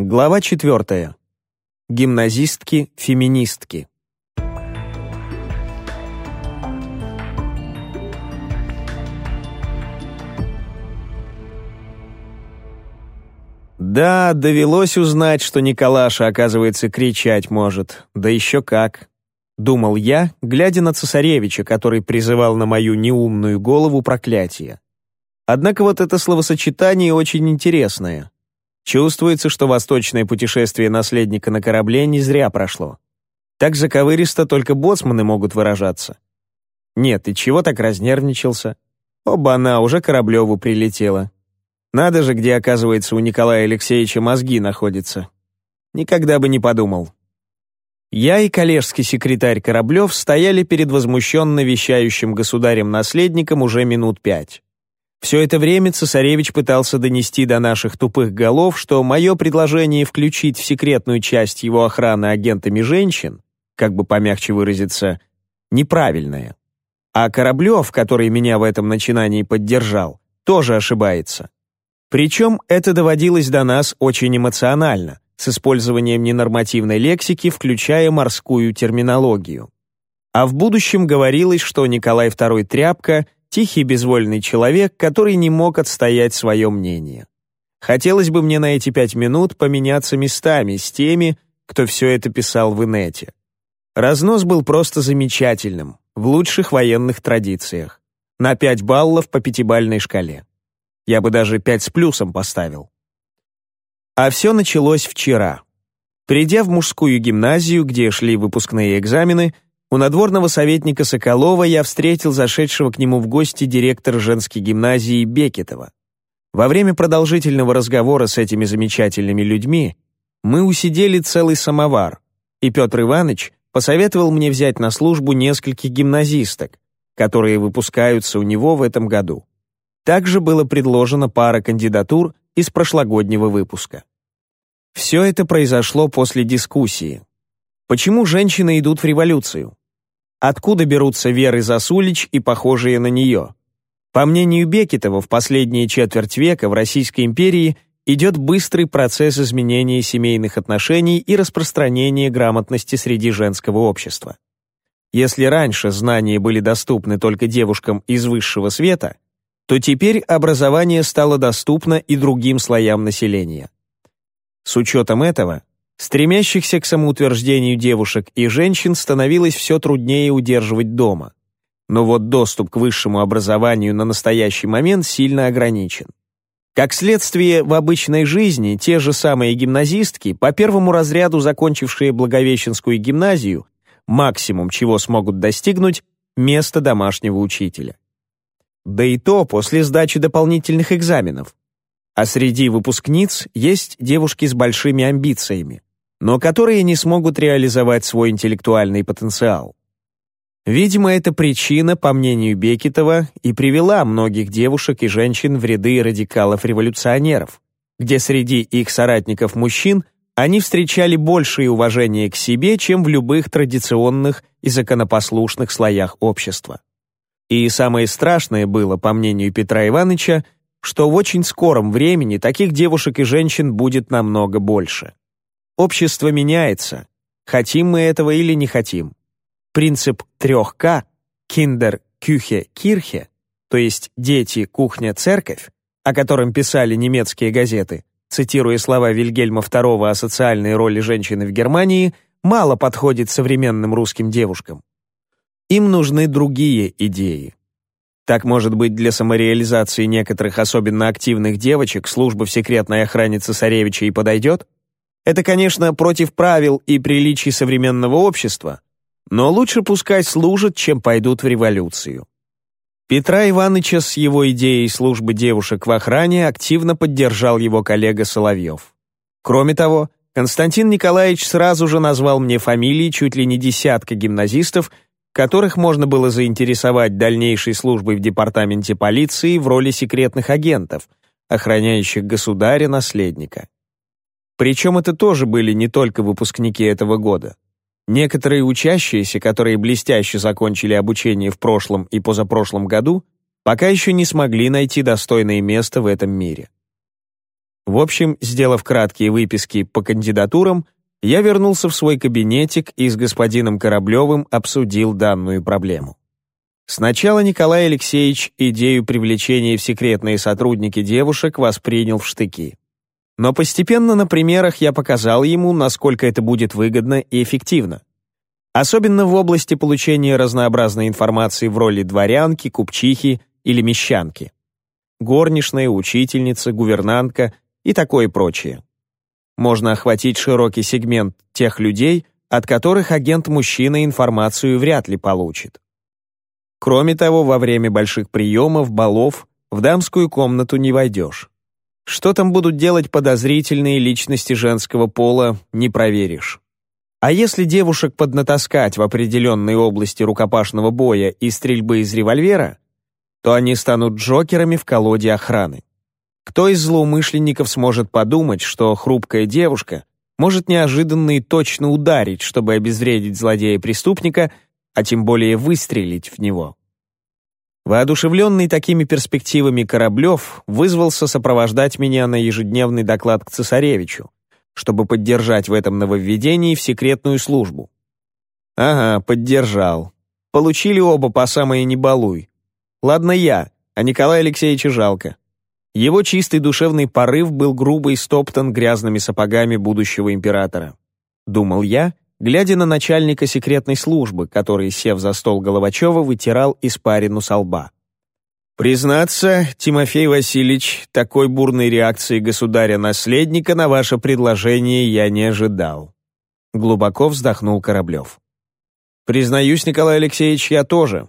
Глава четвертая. Гимназистки-феминистки. Да, довелось узнать, что Николаша, оказывается, кричать может. Да еще как. Думал я, глядя на цесаревича, который призывал на мою неумную голову проклятие. Однако вот это словосочетание очень интересное. Чувствуется, что восточное путешествие наследника на корабле не зря прошло. Так заковыристо только боцманы могут выражаться. Нет, и чего так разнервничался? Оба-на, уже Кораблеву прилетела. Надо же, где, оказывается, у Николая Алексеевича мозги находятся. Никогда бы не подумал. Я и коллежский секретарь Кораблев стояли перед возмущенно вещающим государем-наследником уже минут пять. Все это время цесаревич пытался донести до наших тупых голов, что мое предложение включить в секретную часть его охраны агентами женщин, как бы помягче выразиться, неправильное. А Кораблев, который меня в этом начинании поддержал, тоже ошибается. Причем это доводилось до нас очень эмоционально, с использованием ненормативной лексики, включая морскую терминологию. А в будущем говорилось, что Николай II Тряпка — Тихий безвольный человек, который не мог отстоять свое мнение. Хотелось бы мне на эти пять минут поменяться местами с теми, кто все это писал в инете. Разнос был просто замечательным, в лучших военных традициях. На пять баллов по пятибальной шкале. Я бы даже пять с плюсом поставил. А все началось вчера. Придя в мужскую гимназию, где шли выпускные экзамены, у надворного советника Соколова я встретил зашедшего к нему в гости директора женской гимназии Бекетова. Во время продолжительного разговора с этими замечательными людьми мы усидели целый самовар, и Петр Иванович посоветовал мне взять на службу нескольких гимназисток, которые выпускаются у него в этом году. Также было предложено пара кандидатур из прошлогоднего выпуска. Все это произошло после дискуссии. Почему женщины идут в революцию? Откуда берутся Веры Засулич и похожие на нее? По мнению Бекетова, в последние четверть века в Российской империи идет быстрый процесс изменения семейных отношений и распространения грамотности среди женского общества. Если раньше знания были доступны только девушкам из высшего света, то теперь образование стало доступно и другим слоям населения. С учетом этого, Стремящихся к самоутверждению девушек и женщин становилось все труднее удерживать дома. Но вот доступ к высшему образованию на настоящий момент сильно ограничен. Как следствие, в обычной жизни те же самые гимназистки, по первому разряду закончившие Благовещенскую гимназию, максимум, чего смогут достигнуть, место домашнего учителя. Да и то после сдачи дополнительных экзаменов. А среди выпускниц есть девушки с большими амбициями, но которые не смогут реализовать свой интеллектуальный потенциал. Видимо, эта причина, по мнению Бекетова, и привела многих девушек и женщин в ряды радикалов-революционеров, где среди их соратников-мужчин они встречали большее уважение к себе, чем в любых традиционных и законопослушных слоях общества. И самое страшное было, по мнению Петра Ивановича, что в очень скором времени таких девушек и женщин будет намного больше. Общество меняется, хотим мы этого или не хотим. Принцип трех К «Kinder, Küche, Kirche», то есть «дети, кухня, церковь», о котором писали немецкие газеты, цитируя слова Вильгельма II о социальной роли женщины в Германии, мало подходит современным русским девушкам. Им нужны другие идеи. Так, может быть, для самореализации некоторых особенно активных девочек служба в секретной охране цесаревича и подойдет? Это, конечно, против правил и приличий современного общества, но лучше пускай служат, чем пойдут в революцию. Петра Ивановича с его идеей службы девушек в охране активно поддержал его коллега Соловьев. Кроме того, Константин Николаевич сразу же назвал мне фамилии чуть ли не десятка гимназистов, которых можно было заинтересовать дальнейшей службой в департаменте полиции в роли секретных агентов, охраняющих государя-наследника. Причем это тоже были не только выпускники этого года. Некоторые учащиеся, которые блестяще закончили обучение в прошлом и позапрошлом году, пока еще не смогли найти достойное место в этом мире. В общем, сделав краткие выписки по кандидатурам, я вернулся в свой кабинетик и с господином Кораблевым обсудил данную проблему. Сначала Николай Алексеевич идею привлечения в секретные сотрудники девушек воспринял в штыки. Но постепенно на примерах я показал ему, насколько это будет выгодно и эффективно. Особенно в области получения разнообразной информации в роли дворянки, купчихи или мещанки. Горничная, учительница, гувернантка и такое прочее. Можно охватить широкий сегмент тех людей, от которых агент-мужчина информацию вряд ли получит. Кроме того, во время больших приемов, балов, в дамскую комнату не войдешь. Что там будут делать подозрительные личности женского пола, не проверишь. А если девушек поднатаскать в определенной области рукопашного боя и стрельбы из револьвера, то они станут джокерами в колоде охраны. Кто из злоумышленников сможет подумать, что хрупкая девушка может неожиданно и точно ударить, чтобы обезвредить злодея-преступника, а тем более выстрелить в него? Воодушевленный такими перспективами Кораблев вызвался сопровождать меня на ежедневный доклад к цесаревичу, чтобы поддержать в этом нововведении в секретную службу. Ага, поддержал. Получили оба по самое не балуй. Ладно я, а Николая Алексеевича жалко. Его чистый душевный порыв был грубо истоптан грязными сапогами будущего императора. Думал я, глядя на начальника секретной службы, который, сев за стол Головачева, вытирал испарину со лба. «Признаться, Тимофей Васильевич, такой бурной реакции государя-наследника на ваше предложение я не ожидал». Глубоко вздохнул Кораблев. «Признаюсь, Николай Алексеевич, я тоже.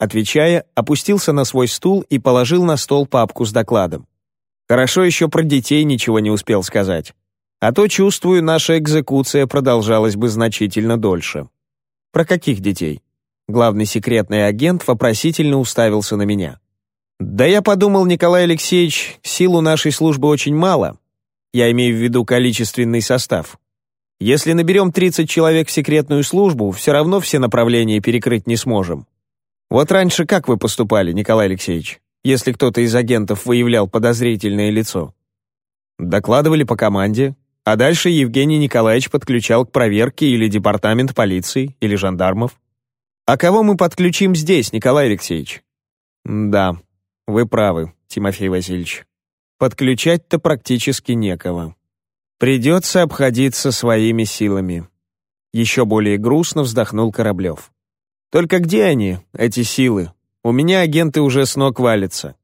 Отвечая, опустился на свой стул и положил на стол папку с докладом. Хорошо еще про детей ничего не успел сказать. А то, чувствую, наша экзекуция продолжалась бы значительно дольше. Про каких детей? Главный секретный агент вопросительно уставился на меня. Да я подумал, Николай Алексеевич, сил нашей службы очень мало. Я имею в виду количественный состав. Если наберем 30 человек в секретную службу, все равно все направления перекрыть не сможем. Вот раньше как вы поступали, Николай Алексеевич, если кто-то из агентов выявлял подозрительное лицо? Докладывали по команде, а дальше Евгений Николаевич подключал к проверке или департамент полиции, или жандармов. А кого мы подключим здесь, Николай Алексеевич? Да, вы правы, Тимофей Васильевич. Подключать-то практически некого. Придется обходиться своими силами. Еще более грустно вздохнул Кораблев. Только где они, эти силы? У меня агенты уже с ног валятся.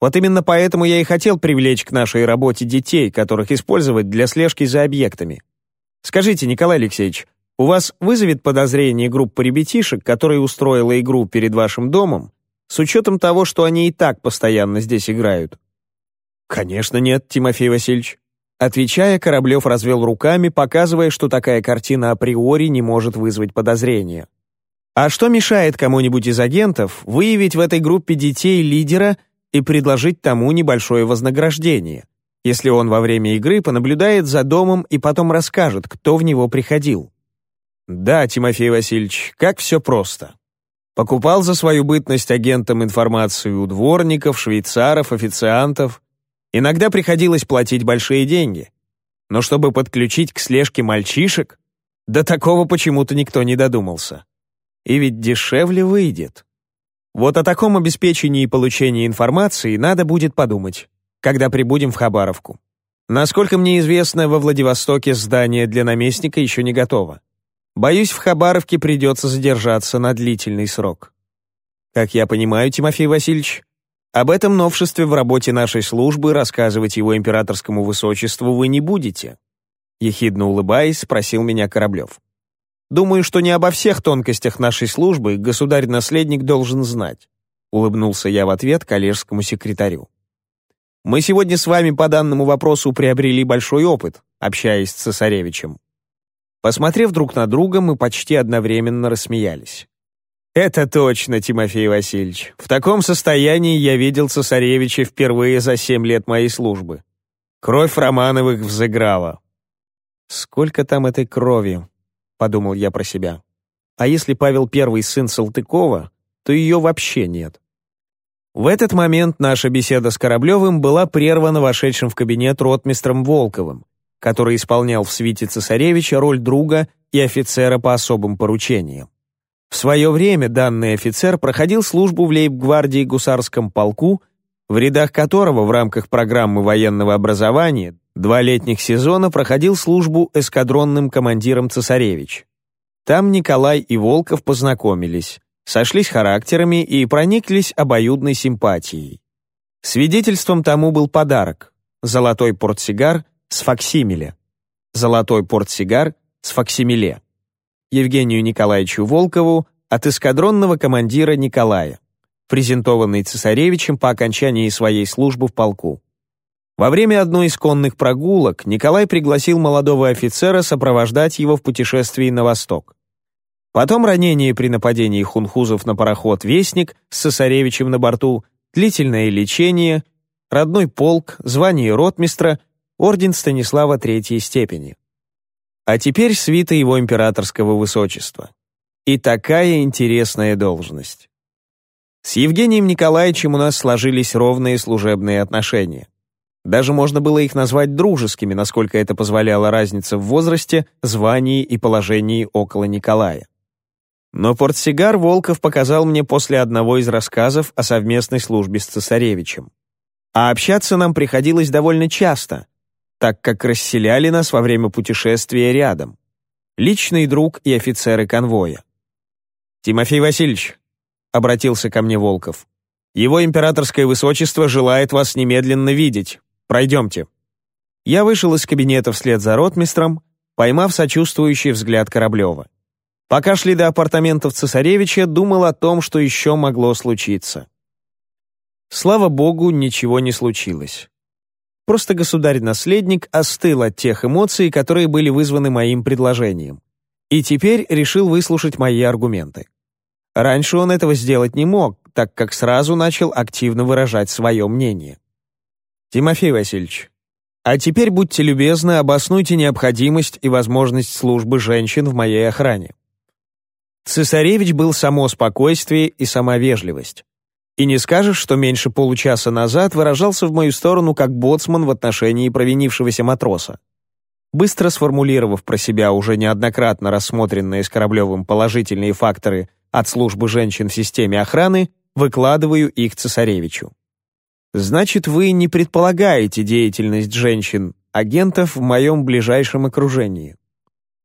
Вот именно поэтому я и хотел привлечь к нашей работе детей, которых использовать для слежки за объектами. Скажите, Николай Алексеевич, у вас вызовет подозрение группа ребятишек, которая устроила игру перед вашим домом, с учетом того, что они и так постоянно здесь играют? Конечно нет, Тимофей Васильевич. Отвечая, Кораблев развел руками, показывая, что такая картина априори не может вызвать подозрения. А что мешает кому-нибудь из агентов выявить в этой группе детей лидера и предложить тому небольшое вознаграждение, если он во время игры понаблюдает за домом и потом расскажет, кто в него приходил? Да, Тимофей Васильевич, как все просто. Покупал за свою бытность агентам информацию у дворников, швейцаров, официантов. Иногда приходилось платить большие деньги. Но чтобы подключить к слежке мальчишек, до такого почему-то никто не додумался. И ведь дешевле выйдет. Вот о таком обеспечении и получении информации надо будет подумать, когда прибудем в Хабаровку. Насколько мне известно, во Владивостоке здание для наместника еще не готово. Боюсь, в Хабаровке придется задержаться на длительный срок. Как я понимаю, Тимофей Васильевич, об этом новшестве в работе нашей службы рассказывать его императорскому высочеству вы не будете. Ехидно улыбаясь, спросил меня Кораблев. Думаю, что не обо всех тонкостях нашей службы государь-наследник должен знать», улыбнулся я в ответ коллежскому секретарю. «Мы сегодня с вами по данному вопросу приобрели большой опыт, общаясь с цесаревичем». Посмотрев друг на друга, мы почти одновременно рассмеялись. «Это точно, Тимофей Васильевич. В таком состоянии я видел цесаревича впервые за семь лет моей службы. Кровь Романовых взыграла». «Сколько там этой крови?» — подумал я про себя. «А если Павел Первый сын Салтыкова, то ее вообще нет». В этот момент наша беседа с Кораблевым была прервана вошедшим в кабинет ротмистром Волковым, который исполнял в свите цесаревича роль друга и офицера по особым поручениям. В свое время данный офицер проходил службу в лейб-гвардии гусарском полку, в рядах которого в рамках программы военного образования два летних сезона проходил службу эскадронным командиром цесаревич. Там Николай и Волков познакомились, сошлись характерами и прониклись обоюдной симпатией. Свидетельством тому был подарок — золотой портсигар с факсимиле. Золотой портсигар с факсимиле. Евгению Николаевичу Волкову от эскадронного командира Николая, презентованный цесаревичем по окончании своей службы в полку. Во время одной из конных прогулок Николай пригласил молодого офицера сопровождать его в путешествии на восток. Потом ранение при нападении хунхузов на пароход «Вестник» с цесаревичем на борту, длительное лечение, родной полк, звание ротмистра, орден Станислава Третьей степени. А теперь свита его императорского высочества. И такая интересная должность. С Евгением Николаевичем у нас сложились ровные служебные отношения. Даже можно было их назвать дружескими, насколько это позволяла разница в возрасте, звании и положении около Николая. Но портсигар Волков показал мне после одного из рассказов о совместной службе с цесаревичем. А общаться нам приходилось довольно часто, так как расселяли нас во время путешествия рядом. Личный друг и офицеры конвоя. «Тимофей Васильевич», — обратился ко мне Волков, «его императорское высочество желает вас немедленно видеть. Пройдемте». Я вышел из кабинета вслед за ротмистром, поймав сочувствующий взгляд Кораблева. Пока шли до апартаментов цесаревича, думал о том, что еще могло случиться. Слава богу, ничего не случилось. Просто государь-наследник остыл от тех эмоций, которые были вызваны моим предложением. И теперь решил выслушать мои аргументы. Раньше он этого сделать не мог, так как сразу начал активно выражать свое мнение. «Тимофей Васильевич, а теперь будьте любезны, обоснуйте необходимость и возможность службы женщин в моей охране. Цесаревич был само спокойствие и сама вежливость. И не скажешь, что меньше получаса назад выражался в мою сторону как боцман в отношении провинившегося матроса. Быстро сформулировав про себя уже неоднократно рассмотренные с Кораблевым положительные факторы от службы женщин в системе охраны, выкладываю их цесаревичу. Значит, вы не предполагаете деятельность женщин-агентов в моем ближайшем окружении.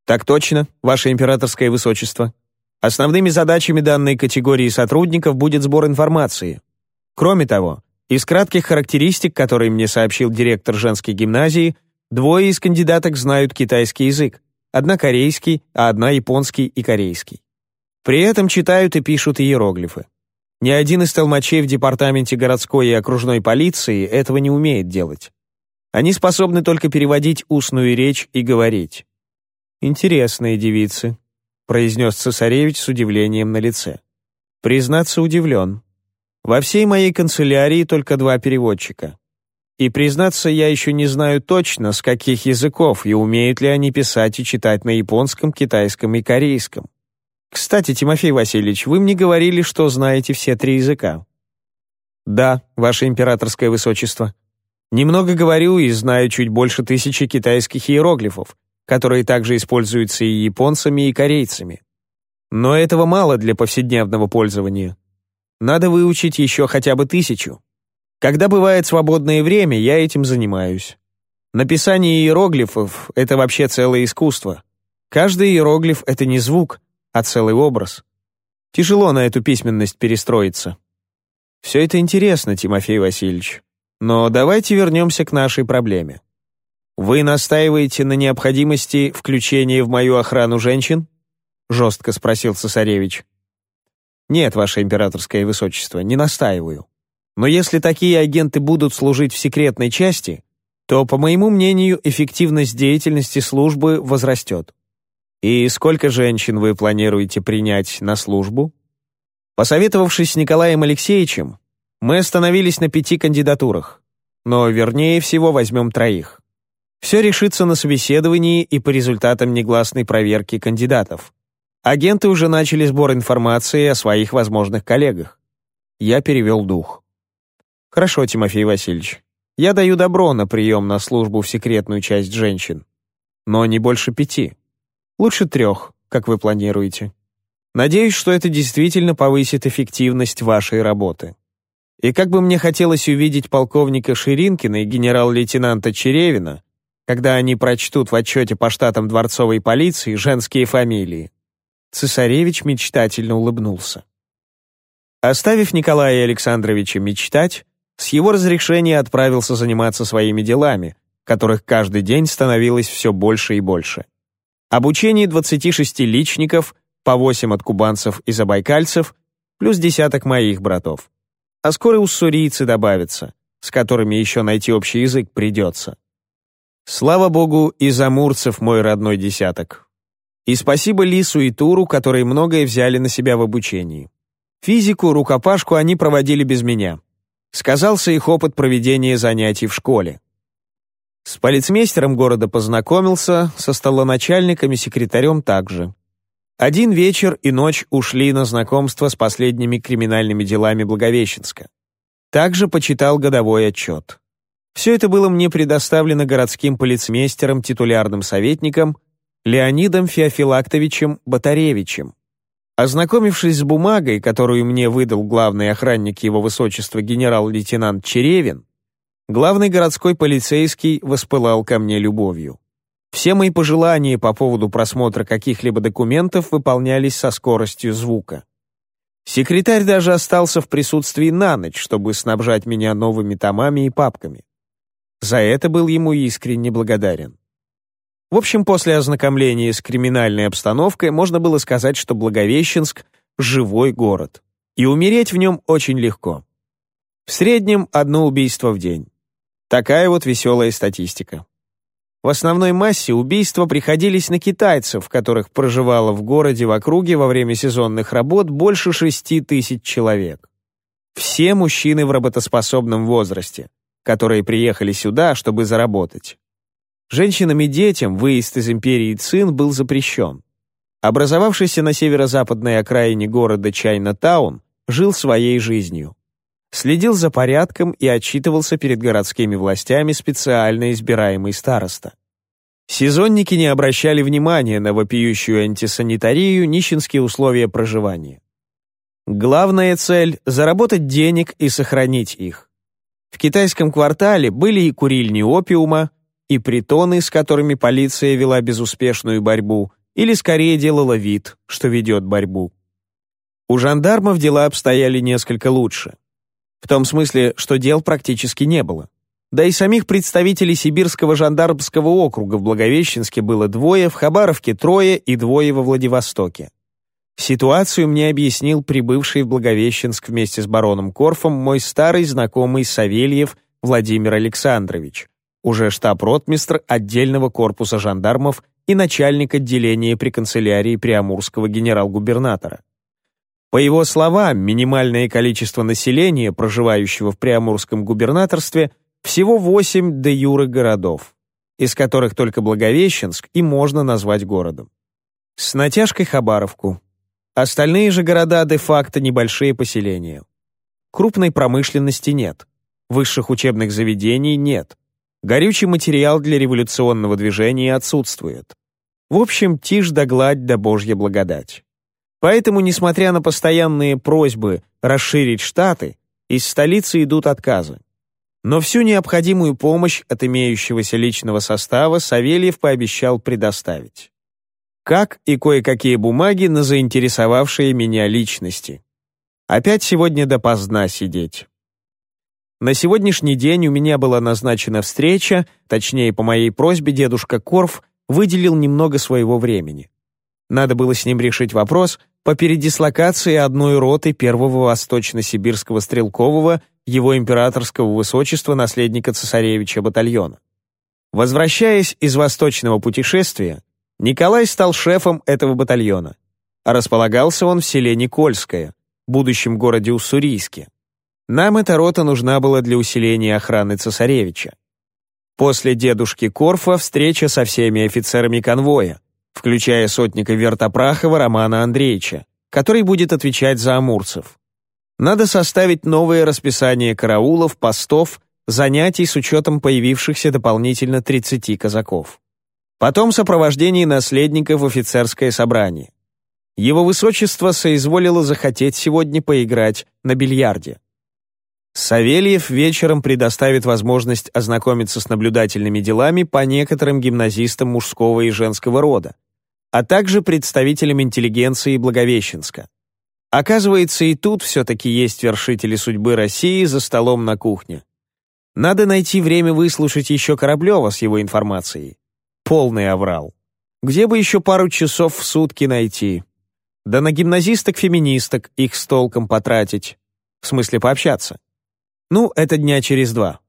Так точно, ваше императорское высочество. Основными задачами данной категории сотрудников будет сбор информации. Кроме того, из кратких характеристик, которые мне сообщил директор женской гимназии, двое из кандидаток знают китайский язык, одна корейский, а одна японский и корейский. При этом читают и пишут иероглифы. Ни один из толмачей в департаменте городской и окружной полиции этого не умеет делать. Они способны только переводить устную речь и говорить. Интересные девицы, произнес цесаревич с удивлением на лице. Признаться, удивлен. Во всей моей канцелярии только два переводчика. И, признаться, я еще не знаю точно, с каких языков и умеют ли они писать и читать на японском, китайском и корейском. Кстати, Тимофей Васильевич, вы мне говорили, что знаете все три языка. Да, ваше императорское высочество. Немного говорю и знаю чуть больше тысячи китайских иероглифов, которые также используются и японцами, и корейцами. Но этого мало для повседневного пользования. Надо выучить еще хотя бы тысячу. Когда бывает свободное время, я этим занимаюсь. Написание иероглифов — это вообще целое искусство. Каждый иероглиф — это не звук, а целый образ. Тяжело на эту письменность перестроиться. Все это интересно, Тимофей Васильевич. Но давайте вернемся к нашей проблеме. «Вы настаиваете на необходимости включения в мою охрану женщин?» — жестко спросил цесаревич. «Нет, ваше императорское высочество, не настаиваю. Но если такие агенты будут служить в секретной части, то, по моему мнению, эффективность деятельности службы возрастет. И сколько женщин вы планируете принять на службу?» Посоветовавшись с Николаем Алексеевичем, мы остановились на пяти кандидатурах, но вернее всего возьмем троих. Все решится на собеседовании и по результатам негласной проверки кандидатов. Агенты уже начали сбор информации о своих возможных коллегах. Я перевел дух. Хорошо, Тимофей Васильевич. Я даю добро на прием на службу в секретную часть женщин. Но не больше пяти. Лучше трех, как вы планируете. Надеюсь, что это действительно повысит эффективность вашей работы. И как бы мне хотелось увидеть полковника Ширинкина и генерал-лейтенанта Черевина, когда они прочтут в отчете по штатам дворцовой полиции женские фамилии. Цесаревич мечтательно улыбнулся. Оставив Николая Александровича мечтать, с его разрешения отправился заниматься своими делами, которых каждый день становилось все больше и больше. Обучение 26 личников, по 8 от кубанцев и забайкальцев, плюс десяток моих братов. А скоро уссурийцы добавятся, с которыми еще найти общий язык придется. Слава богу, из амурцев мой родной десяток. И спасибо Лису и Туру, которые многое взяли на себя в обучении. Физику, рукопашку они проводили без меня. Сказался их опыт проведения занятий в школе. С полицмейстером города познакомился, со столоначальником секретарем также. Один вечер и ночь ушли на знакомство с последними криминальными делами Благовещенска. Также почитал годовой отчет. Все это было мне предоставлено городским полицмейстером, титулярным советником Леонидом Феофилактовичем Батаревичем. Ознакомившись с бумагой, которую мне выдал главный охранник его высочества генерал-лейтенант Черевин, главный городской полицейский воспылал ко мне любовью. Все мои пожелания по поводу просмотра каких-либо документов выполнялись со скоростью звука. Секретарь даже остался в присутствии на ночь, чтобы снабжать меня новыми томами и папками. За это был ему искренне благодарен. В общем, после ознакомления с криминальной обстановкой можно было сказать, что Благовещенск — живой город. И умереть в нем очень легко. В среднем одно убийство в день. Такая вот веселая статистика. В основной массе убийства приходились на китайцев, которых проживало в городе в округе во время сезонных работ больше шести тысяч человек. Все мужчины в работоспособном возрасте которые приехали сюда, чтобы заработать. Женщинам и детям выезд из империи Цин был запрещен. Образовавшийся на северо-западной окраине города Чайна-таун жил своей жизнью. Следил за порядком и отчитывался перед городскими властями специально избираемый староста. Сезонники не обращали внимания на вопиющую антисанитарию, нищенские условия проживания. Главная цель — заработать денег и сохранить их. В китайском квартале были и курильни опиума, и притоны, с которыми полиция вела безуспешную борьбу, или скорее делала вид, что ведет борьбу. У жандармов дела обстояли несколько лучше. В том смысле, что дел практически не было. Да и самих представителей Сибирского жандармского округа в Благовещенске было двое, в Хабаровке трое и двое во Владивостоке. Ситуацию мне объяснил прибывший в Благовещенск вместе с бароном Корфом мой старый знакомый Савельев Владимир Александрович, уже штаб-ротмистр отдельного корпуса жандармов и начальник отделения при канцелярии Приамурского генерал-губернатора. По его словам, минимальное количество населения, проживающего в Приамурском губернаторстве, всего 8 де юры городов, из которых только Благовещенск и можно назвать городом. С натяжкой Хабаровку, Остальные же города де-факто небольшие поселения. Крупной промышленности нет. Высших учебных заведений нет. Горючий материал для революционного движения отсутствует. В общем, тишь да гладь да божья благодать. Поэтому, несмотря на постоянные просьбы расширить штаты, из столицы идут отказы. Но всю необходимую помощь от имеющегося личного состава Савельев пообещал предоставить как и кое-какие бумаги на заинтересовавшие меня личности. Опять сегодня допоздна сидеть. На сегодняшний день у меня была назначена встреча, точнее, по моей просьбе дедушка Корф выделил немного своего времени. Надо было с ним решить вопрос по передислокации одной роты первого восточно-сибирского стрелкового его императорского высочества наследника цесаревича батальона. Возвращаясь из восточного путешествия, Николай стал шефом этого батальона, располагался он в селе Никольское, будущем городе Уссурийске. Нам эта рота нужна была для усиления охраны цесаревича. После дедушки Корфа встреча со всеми офицерами конвоя, включая сотника Вертопрахова Романа Андреевича, который будет отвечать за амурцев. Надо составить новое расписание караулов, постов, занятий с учетом появившихся дополнительно 30 казаков. Потом сопровождение наследников в офицерское собрание. Его высочество соизволило захотеть сегодня поиграть на бильярде. Савельев вечером предоставит возможность ознакомиться с наблюдательными делами по некоторым гимназистам мужского и женского рода, а также представителям интеллигенции Благовещенска. Оказывается, и тут все-таки есть вершители судьбы России за столом на кухне. Надо найти время выслушать еще Кораблева с его информацией. Полный аврал. Где бы еще пару часов в сутки найти? Да на гимназисток-феминисток их с толком потратить. В смысле пообщаться. Ну, это дня через два.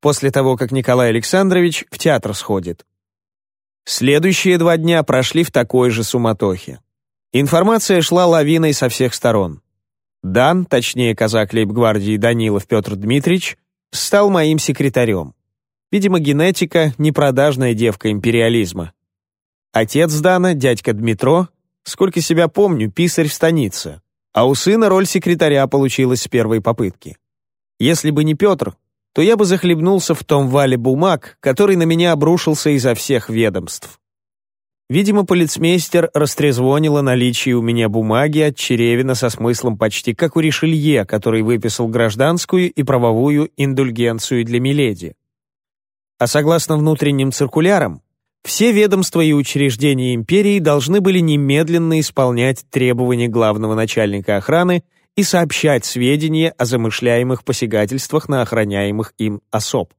После того, как Николай Александрович в театр сходит. Следующие два дня прошли в такой же суматохе. Информация шла лавиной со всех сторон. Дан, точнее казак лейб-гвардии Данилов Петр Дмитриевич, стал моим секретарем. Видимо, генетика — непродажная девка империализма. Отец Дана, дядька Дмитро, сколько себя помню, писарь в станице, а у сына роль секретаря получилась с первой попытки. Если бы не Петр, то я бы захлебнулся в том вале бумаг, который на меня обрушился изо всех ведомств. Видимо, полицмейстер растрезвонил о наличии у меня бумаги от Черевина со смыслом почти как у Ришелье, который выписал гражданскую и правовую индульгенцию для Миледи. А согласно внутренним циркулярам, все ведомства и учреждения империи должны были немедленно исполнять требования главного начальника охраны и сообщать сведения о замышляемых посягательствах на охраняемых им особ.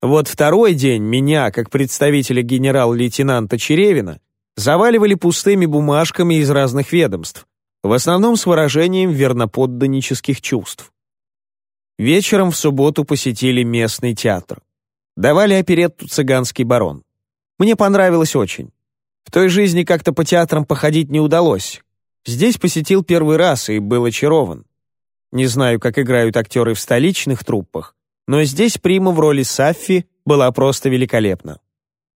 Вот второй день меня, как представителя генерал-лейтенанта Черевина, заваливали пустыми бумажками из разных ведомств, в основном с выражением верноподданнических чувств. Вечером в субботу посетили местный театр. Давали оперетту «Цыганский барон». Мне понравилось очень. В той жизни как-то по театрам походить не удалось. Здесь посетил первый раз и был очарован. Не знаю, как играют актеры в столичных труппах, но здесь Прима в роли Саффи была просто великолепна.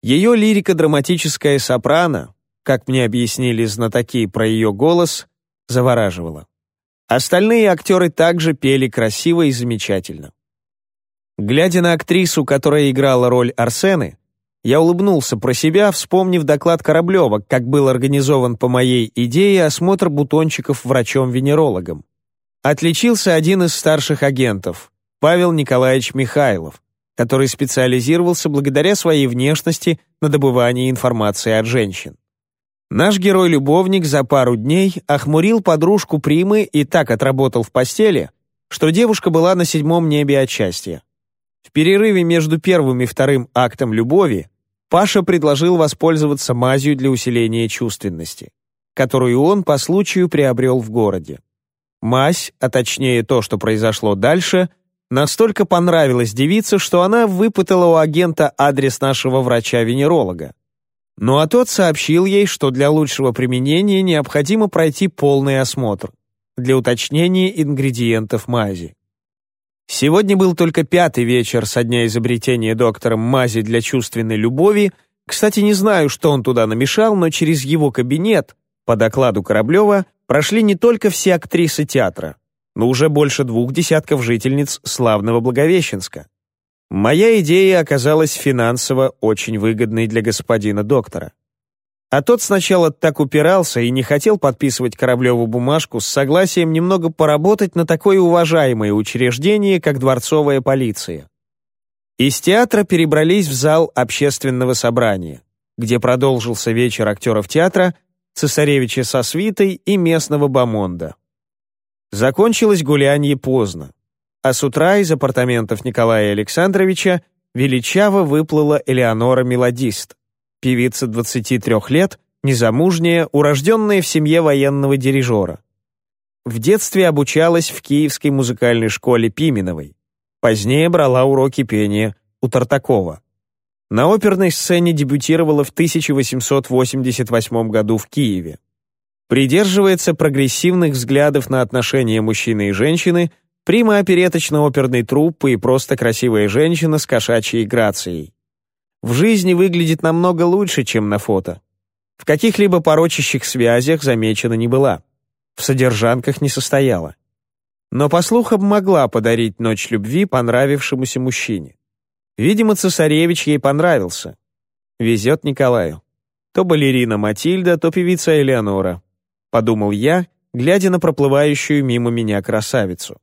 Ее лирико-драматическая сопрано, как мне объяснили знатоки про ее голос, завораживала. Остальные актеры также пели красиво и замечательно. Глядя на актрису, которая играла роль Арсены, я улыбнулся про себя, вспомнив доклад Кораблева, как был организован по моей идее осмотр бутончиков врачом-венерологом. Отличился один из старших агентов, Павел Николаевич Михайлов, который специализировался благодаря своей внешности на добывании информации от женщин. Наш герой-любовник за пару дней охмурил подружку Примы и так отработал в постели, что девушка была на седьмом небе от счастья. В перерыве между первым и вторым актом любови Паша предложил воспользоваться мазью для усиления чувственности, которую он по случаю приобрел в городе. Мазь, а точнее то, что произошло дальше, Настолько понравилась девице, что она выпытала у агента адрес нашего врача-венеролога. Ну а тот сообщил ей, что для лучшего применения необходимо пройти полный осмотр для уточнения ингредиентов мази. Сегодня был только пятый вечер со дня изобретения доктором мази для чувственной любови. Кстати, не знаю, что он туда намешал, но через его кабинет, по докладу Кораблева, прошли не только все актрисы театра, но уже больше двух десятков жительниц славного Благовещенска. Моя идея оказалась финансово очень выгодной для господина доктора. А тот сначала так упирался и не хотел подписывать Кораблеву бумажку с согласием немного поработать на такое уважаемое учреждение, как дворцовая полиция. Из театра перебрались в зал общественного собрания, где продолжился вечер актеров театра, цесаревича со свитой и местного бомонда. Закончилось гулянье поздно, а с утра из апартаментов Николая Александровича величаво выплыла Элеонора Мелодист, певица 23 лет, незамужняя, урожденная в семье военного дирижера. В детстве обучалась в Киевской музыкальной школе Пименовой. Позднее брала уроки пения у Тартакова. На оперной сцене дебютировала в 1888 году в Киеве придерживается прогрессивных взглядов на отношения мужчины и женщины, прима опереточно-оперной труппы и просто красивая женщина с кошачьей грацией. В жизни выглядит намного лучше, чем на фото. В каких-либо порочащих связях замечена не была. В содержанках не состояла. Но, по слухам, могла подарить ночь любви понравившемуся мужчине. Видимо, цесаревич ей понравился. Везет Николаю. То балерина Матильда, то певица Элеонора. Подумал я, глядя на проплывающую мимо меня красавицу.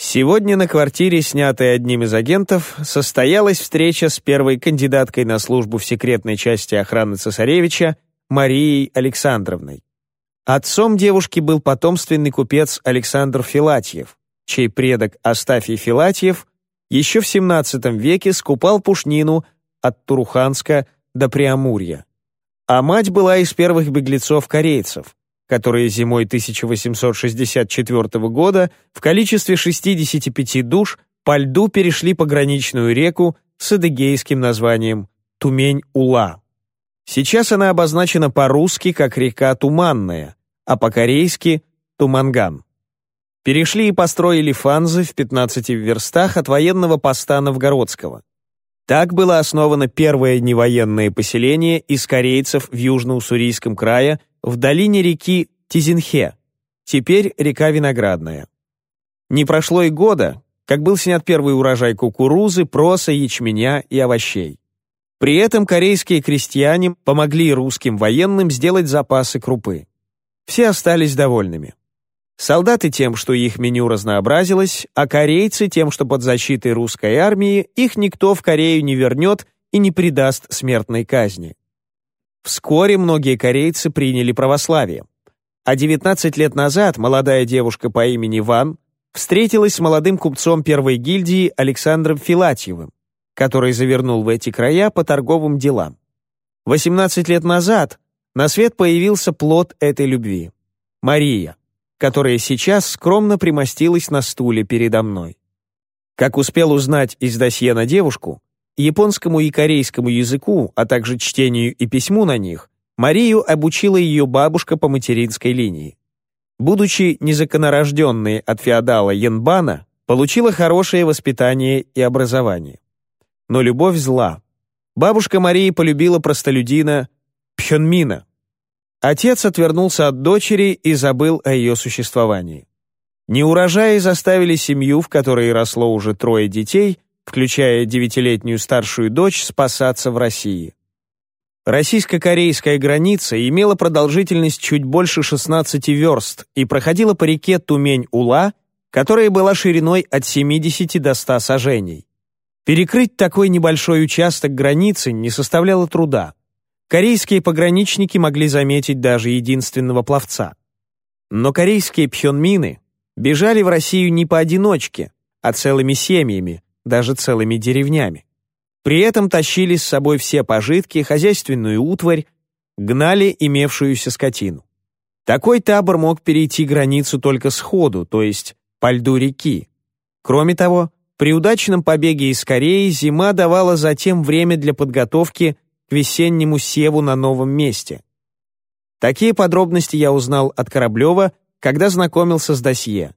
Сегодня на квартире, снятой одним из агентов, состоялась встреча с первой кандидаткой на службу в секретной части охраны цесаревича Марией Александровной. Отцом девушки был потомственный купец Александр Филатьев, чей предок Астафий Филатьев еще в XVII веке скупал пушнину от Туруханска до Преамурья. А мать была из первых беглецов-корейцев, которые зимой 1864 года в количестве 65 душ по льду перешли пограничную реку с адыгейским названием Тумень-Ула. Сейчас она обозначена по-русски как река Туманная, а по-корейски Туманган. Перешли и построили фанзы в 15 верстах от военного поста Новгородского. Так было основано первое невоенное поселение из корейцев в Южно-Уссурийском крае в долине реки Тизинхе, теперь река Виноградная. Не прошло и года, как был снят первый урожай кукурузы, проса, ячменя и овощей. При этом корейские крестьяне помогли русским военным сделать запасы крупы. Все остались довольными. Солдаты тем, что их меню разнообразилось, а корейцы тем, что под защитой русской армии их никто в Корею не вернет и не предаст смертной казни. Вскоре многие корейцы приняли православие. А 19 лет назад молодая девушка по имени Ван встретилась с молодым купцом первой гильдии Александром Филатьевым, который завернул в эти края по торговым делам. 18 лет назад на свет появился плод этой любви — Мария которая сейчас скромно примостилась на стуле передо мной. Как успел узнать из досье на девушку, японскому и корейскому языку, а также чтению и письму на них, Марию обучила ее бабушка по материнской линии. Будучи незаконорожденной от феодала Янбана, получила хорошее воспитание и образование. Но любовь зла. Бабушка Марии полюбила простолюдина Пхёнмина, Отец отвернулся от дочери и забыл о ее существовании. Неурожаи заставили семью, в которой росло уже трое детей, включая девятилетнюю старшую дочь, спасаться в России. Российско-корейская граница имела продолжительность чуть больше 16 верст и проходила по реке Тумень-Ула, которая была шириной от 70 до 100 сажений. Перекрыть такой небольшой участок границы не составляло труда. Корейские пограничники могли заметить даже единственного пловца. Но корейские пхёнмины бежали в Россию не поодиночке, а целыми семьями, даже целыми деревнями. При этом тащили с собой все пожитки, хозяйственную утварь, гнали имевшуюся скотину. Такой табор мог перейти границу только сходу, то есть по льду реки. Кроме того, при удачном побеге из Кореи зима давала затем время для подготовки к весеннему севу на новом месте. Такие подробности я узнал от Кораблева, когда знакомился с досье.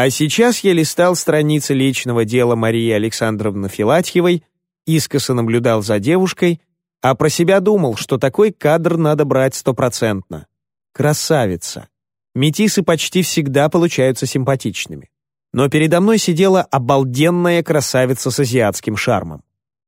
А сейчас я листал страницы личного дела Марии Александровны Филатьевой, искоса наблюдал за девушкой, а про себя думал, что такой кадр надо брать стопроцентно. Красавица. Метисы почти всегда получаются симпатичными. Но передо мной сидела обалденная красавица с азиатским шармом.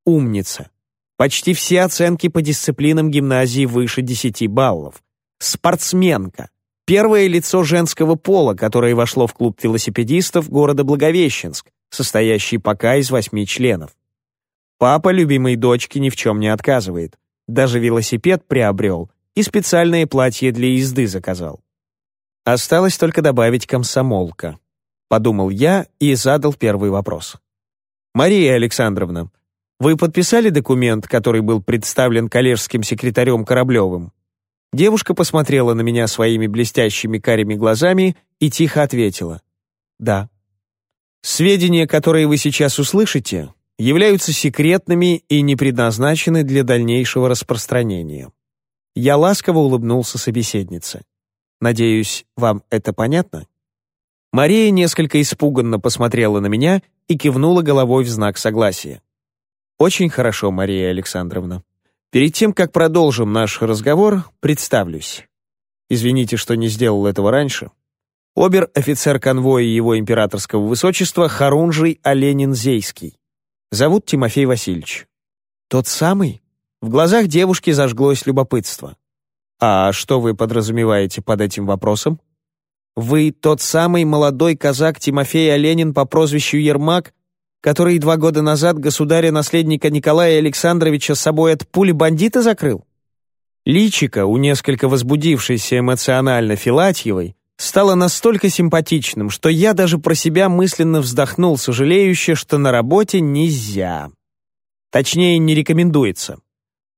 Умница. Почти все оценки по дисциплинам гимназии выше 10 баллов. Спортсменка. Первое лицо женского пола, которое вошло в клуб велосипедистов города Благовещенск, состоящий пока из восьми членов. Папа любимой дочки ни в чем не отказывает. Даже велосипед приобрел и специальное платье для езды заказал. Осталось только добавить комсомолка. Подумал я и задал первый вопрос. «Мария Александровна, вы подписали документ, который был представлен коллежским секретарем Кораблевым?» Девушка посмотрела на меня своими блестящими карими глазами и тихо ответила. «Да». «Сведения, которые вы сейчас услышите, являются секретными и не предназначены для дальнейшего распространения». Я ласково улыбнулся собеседнице. «Надеюсь, вам это понятно?» Мария несколько испуганно посмотрела на меня и кивнула головой в знак согласия. «Очень хорошо, Мария Александровна. Перед тем, как продолжим наш разговор, представлюсь. Извините, что не сделал этого раньше. Обер-офицер конвоя его императорского высочества Харунжий Оленин-Зейский. Зовут Тимофей Васильевич. Тот самый? В глазах девушки зажглось любопытство. А что вы подразумеваете под этим вопросом? Вы тот самый молодой казак Тимофей Оленин по прозвищу Ермак, который два года назад государя-наследника Николая Александровича с собой от пули бандита закрыл? Личико, у несколько возбудившейся эмоционально Филатьевой, стало настолько симпатичным, что я даже про себя мысленно вздохнул, сожалеюще, что на работе нельзя. Точнее, не рекомендуется.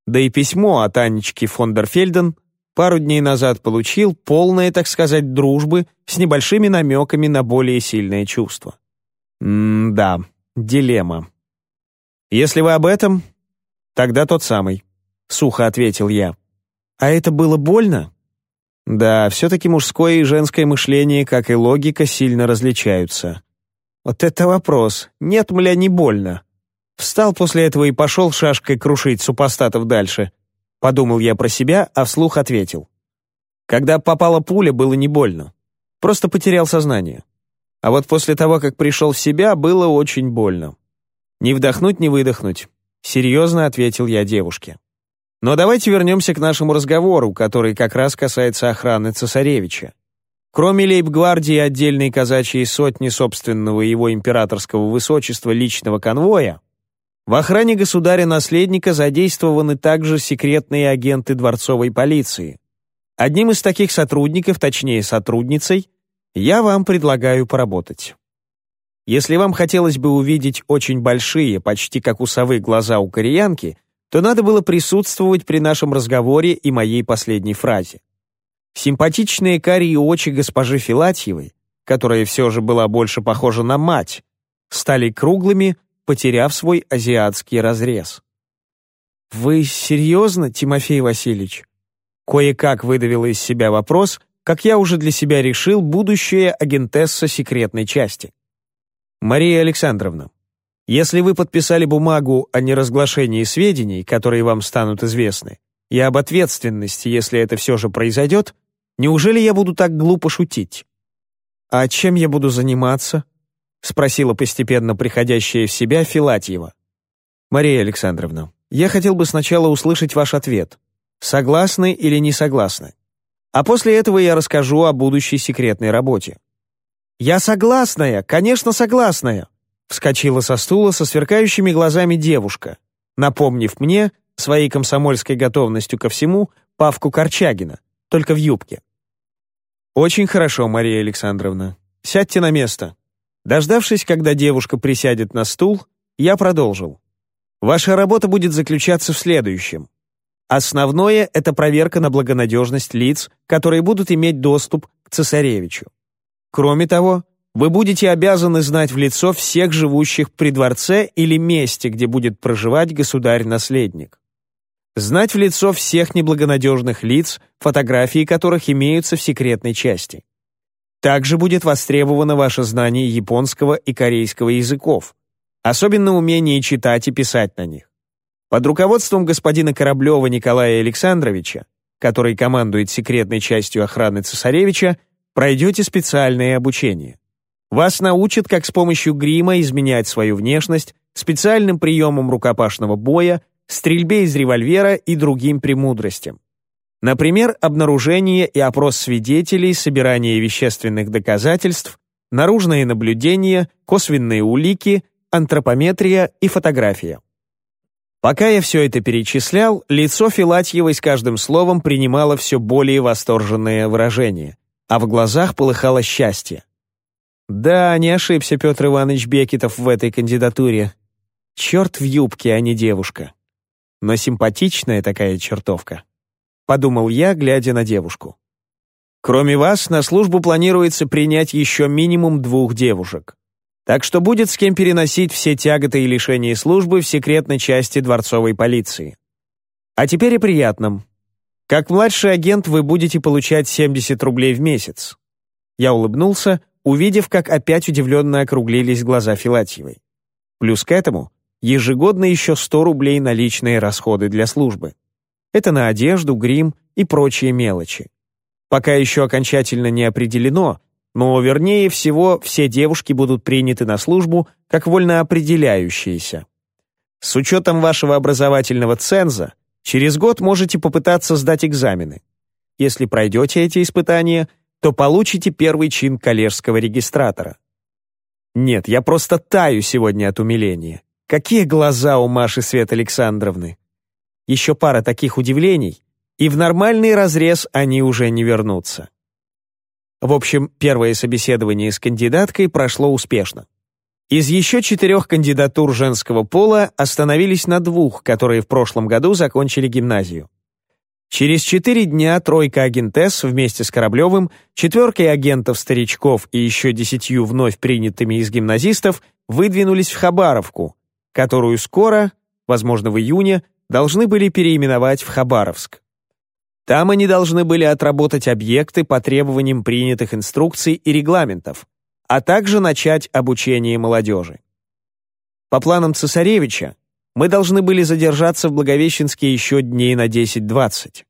Да и письмо от Анечки Фондерфельден пару дней назад получил полное, так сказать, дружбы с небольшими намеками на более сильные чувства. М-да, дилемма. Если вы об этом, тогда тот самый, сухо ответил я. А это было больно? Да, все-таки мужское и женское мышление, как и логика, сильно различаются. Вот это вопрос. Нет, мля, не больно. Встал после этого и пошел шашкой крушить супостатов дальше. Подумал я про себя, а вслух ответил. Когда попала пуля, было не больно. Просто потерял сознание. А вот после того, как пришел в себя, было очень больно. Не вдохнуть, не выдохнуть. Серьезно ответил я девушке. Но давайте вернемся к нашему разговору, который как раз касается охраны цесаревича. Кроме лейб-гвардии отдельной казачьей сотни собственного его императорского высочества личного конвоя, в охране государя-наследника задействованы также секретные агенты дворцовой полиции. Одним из таких сотрудников, точнее сотрудницей, я вам предлагаю поработать. Если вам хотелось бы увидеть очень большие, почти как у совы, глаза у кореянки — то надо было присутствовать при нашем разговоре и моей последней фразе. Симпатичные карие очи госпожи Филатьевой, которая все же была больше похожа на мать, стали круглыми, потеряв свой азиатский разрез. «Вы серьезно, Тимофей Васильевич?» Кое-как выдавила из себя вопрос, как я уже для себя решил, будущая агентесса секретной части. «Мария Александровна, если вы подписали бумагу о неразглашении сведений, которые вам станут известны, и об ответственности, если это все же произойдет, неужели я буду так глупо шутить? «А чем я буду заниматься?» — спросила постепенно приходящая в себя Филатьева. «Мария Александровна, я хотел бы сначала услышать ваш ответ. Согласны или не согласны? А после этого я расскажу о будущей секретной работе». «Я согласная, конечно, согласная!» Вскочила со стула со сверкающими глазами девушка, напомнив мне своей комсомольской готовностью ко всему Павку Корчагина, только в юбке. «Очень хорошо, Мария Александровна. Сядьте на место». Дождавшись, когда девушка присядет на стул, я продолжил. «Ваша работа будет заключаться в следующем. Основное — это проверка на благонадежность лиц, которые будут иметь доступ к цесаревичу. Кроме того, вы будете обязаны знать в лицо всех живущих при дворце или месте, где будет проживать государь-наследник. Знать в лицо всех неблагонадежных лиц, фотографии которых имеются в секретной части. Также будет востребовано ваше знание японского и корейского языков, особенно умение читать и писать на них. Под руководством господина Кораблева Николая Александровича, который командует секретной частью охраны цесаревича, пройдете специальное обучение. Вас научат, как с помощью грима изменять свою внешность, специальным приемом рукопашного боя, стрельбе из револьвера и другим премудростям. Например, обнаружение и опрос свидетелей, собирание вещественных доказательств, наружные наблюдения, косвенные улики, антропометрия и фотография. Пока я все это перечислял, лицо Филатьевой с каждым словом принимало все более восторженное выражение, а в глазах полыхало счастье. Да, не ошибся Петр Иванович Бекетов в этой кандидатуре. Черт в юбке, а не девушка. Но симпатичная такая чертовка. Подумал я, глядя на девушку. Кроме вас, на службу планируется принять еще минимум двух девушек. Так что будет с кем переносить все тяготы и лишения службы в секретной части дворцовой полиции. А теперь о приятном. Как младший агент вы будете получать 70 рублей в месяц. Я улыбнулся, увидев, как опять удивленно округлились глаза Филатьевой. Плюс к этому ежегодно еще 100 рублей на личные расходы для службы. Это на одежду, грим и прочие мелочи. Пока еще окончательно не определено, но, вернее всего, все девушки будут приняты на службу как вольно определяющиеся. С учетом вашего образовательного ценза, через год можете попытаться сдать экзамены. Если пройдете эти испытания, то получите первый чин коллежского регистратора. Нет, я просто таю сегодня от умиления. Какие глаза у Маши Свет Александровны! Еще пара таких удивлений, и в нормальный разрез они уже не вернутся. В общем, первое собеседование с кандидаткой прошло успешно. Из еще четырех кандидатур женского пола остановились на двух, которые в прошлом году закончили гимназию. Через четыре дня тройка агентес вместе с Кораблевым, четверкой агентов-старичков и еще десятью вновь принятыми из гимназистов выдвинулись в Хабаровку, которую скоро, возможно в июне, должны были переименовать в Хабаровск. Там они должны были отработать объекты по требованиям принятых инструкций и регламентов, а также начать обучение молодежи. По планам цесаревича, мы должны были задержаться в Благовещенске еще дней на 10-20.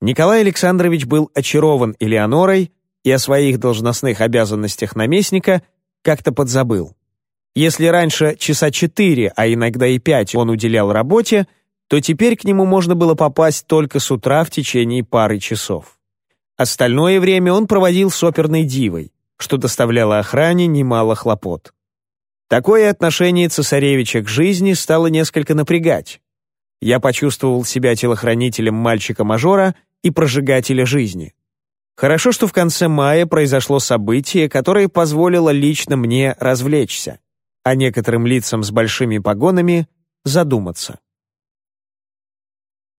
Николай Александрович был очарован Элеонорой и о своих должностных обязанностях наместника как-то подзабыл. Если раньше часа четыре, а иногда и пять он уделял работе, то теперь к нему можно было попасть только с утра в течение пары часов. Остальное время он проводил с оперной дивой, что доставляло охране немало хлопот. Такое отношение цесаревича к жизни стало несколько напрягать. Я почувствовал себя телохранителем мальчика-мажора и прожигателя жизни. Хорошо, что в конце мая произошло событие, которое позволило лично мне развлечься, а некоторым лицам с большими погонами задуматься.